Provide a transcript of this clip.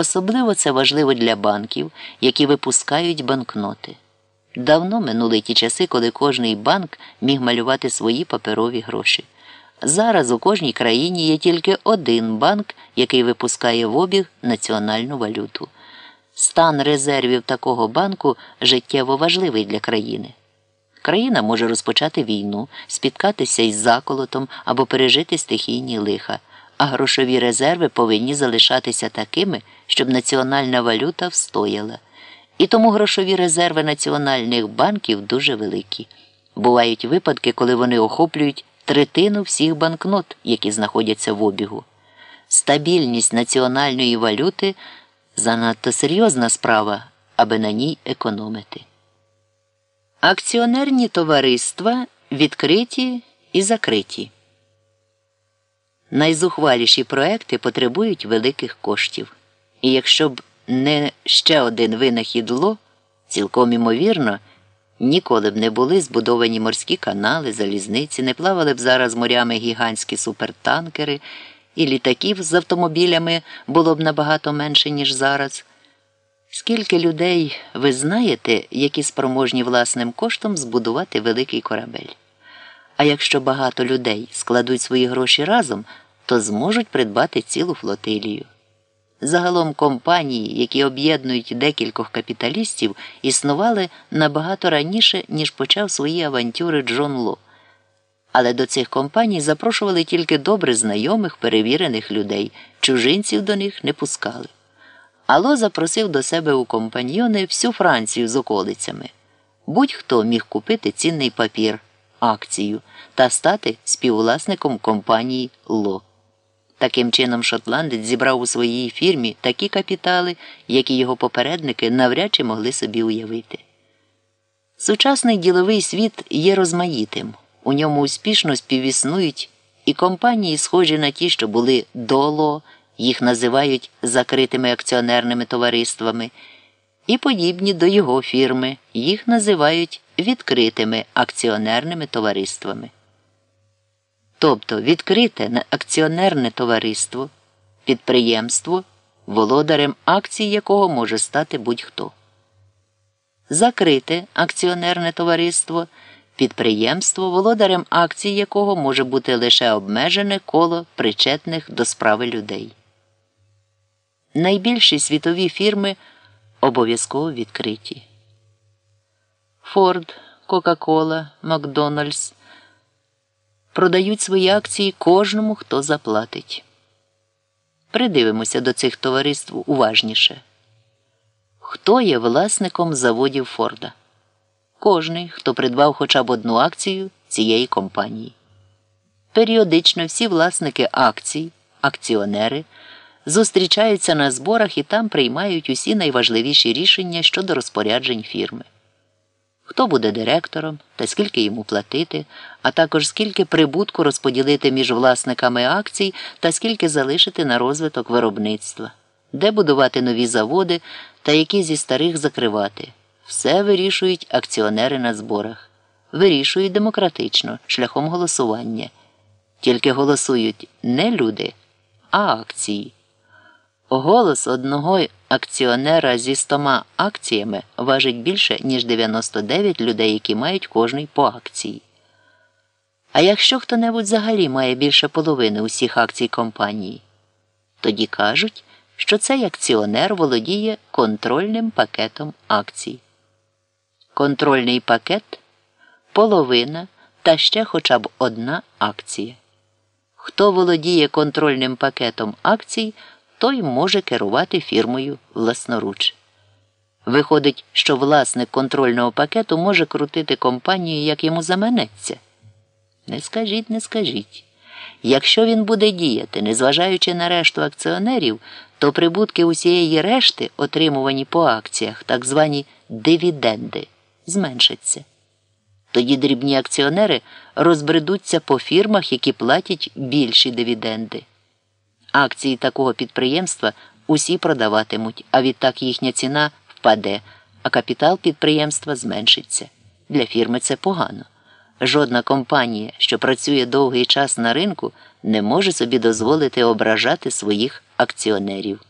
Особливо це важливо для банків, які випускають банкноти. Давно минули ті часи, коли кожний банк міг малювати свої паперові гроші. Зараз у кожній країні є тільки один банк, який випускає в обіг національну валюту. Стан резервів такого банку життєво важливий для країни. Країна може розпочати війну, спіткатися із заколотом або пережити стихійні лиха, а грошові резерви повинні залишатися такими, щоб національна валюта встояла. І тому грошові резерви національних банків дуже великі. Бувають випадки, коли вони охоплюють третину всіх банкнот, які знаходяться в обігу. Стабільність національної валюти занадто серйозна справа, аби на ній економити. Акціонерні товариства відкриті і закриті. Найзухваліші проекти потребують великих коштів. І якщо б не ще один винахід ЛО, цілком імовірно, ніколи б не були збудовані морські канали, залізниці, не плавали б зараз морями гігантські супертанкери, і літаків з автомобілями було б набагато менше, ніж зараз. Скільки людей ви знаєте, які спроможні власним коштом збудувати великий корабель? А якщо багато людей складуть свої гроші разом, то зможуть придбати цілу флотилію. Загалом компанії, які об'єднують декількох капіталістів, існували набагато раніше, ніж почав свої авантюри Джон Ло. Але до цих компаній запрошували тільки добре знайомих, перевірених людей, чужинців до них не пускали. Ало запросив до себе у компаньйони всю Францію з околицями. Будь-хто міг купити цінний папір, акцію та стати співвласником компанії Ло. Таким чином, шотландець зібрав у своїй фірмі такі капітали, які його попередники навряд чи могли собі уявити. Сучасний діловий світ є розмаїтим, у ньому успішно співіснують і компанії, схожі на ті, що були доло, їх називають закритими акціонерними товариствами, і подібні до його фірми, їх називають відкритими акціонерними товариствами. Тобто відкрите акціонерне товариство, підприємство, володарем акцій якого може стати будь-хто. Закрите акціонерне товариство, підприємство, володарем акцій якого може бути лише обмежене коло причетних до справи людей. Найбільші світові фірми обов'язково відкриті. Форд, Кока-Кола, Макдональдс продають свої акції кожному, хто заплатить. Придивимося до цих товариств уважніше. Хто є власником заводів Форда? Кожний, хто придбав хоча б одну акцію цієї компанії. Періодично всі власники акцій, акціонери зустрічаються на зборах і там приймають усі найважливіші рішення щодо розпоряджень фірми хто буде директором та скільки йому платити, а також скільки прибутку розподілити між власниками акцій та скільки залишити на розвиток виробництва, де будувати нові заводи та які зі старих закривати. Все вирішують акціонери на зборах, вирішують демократично, шляхом голосування. Тільки голосують не люди, а акції. Голос одного акціонера зі стома акціями важить більше, ніж 99 людей, які мають кожний по акції. А якщо хто небудь взагалі має більше половини усіх акцій компанії, тоді кажуть, що цей акціонер володіє контрольним пакетом акцій. Контрольний пакет половина та ще хоча б одна акція. Хто володіє контрольним пакетом акцій, той може керувати фірмою власноруч. Виходить, що власник контрольного пакету може крутити компанію, як йому заманеться. Не скажіть, не скажіть. Якщо він буде діяти, незважаючи на решту акціонерів, то прибутки усієї решти, отримувані по акціях, так звані дивіденди, зменшаться. Тоді дрібні акціонери розбредуться по фірмах, які платять більші дивіденди. Акції такого підприємства усі продаватимуть, а відтак їхня ціна впаде, а капітал підприємства зменшиться. Для фірми це погано. Жодна компанія, що працює довгий час на ринку, не може собі дозволити ображати своїх акціонерів.